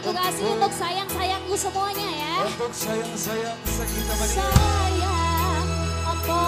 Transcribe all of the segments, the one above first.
Aku kasih untuk sayang-sayangku semuanya ya. Untuk sayang-sayang sekitar. Sayang, apa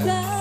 来